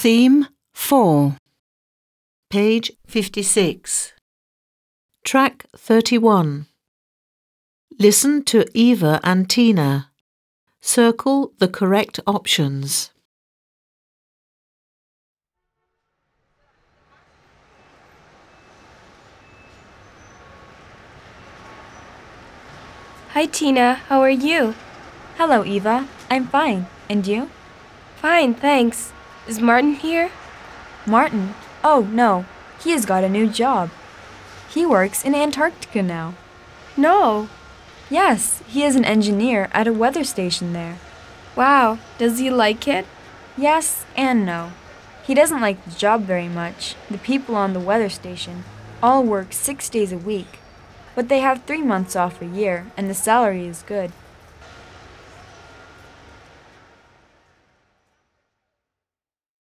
Theme 4. Page 56. Track 31. Listen to Eva and Tina. Circle the correct options. Hi Tina, how are you? Hello, Eva. I'm fine. And you? Fine, thanks. Is Martin here? Martin? Oh, no. He has got a new job. He works in Antarctica now. No. Yes, he is an engineer at a weather station there. Wow, does he like it? Yes and no. He doesn't like the job very much. The people on the weather station all work six days a week, but they have three months off a year, and the salary is good.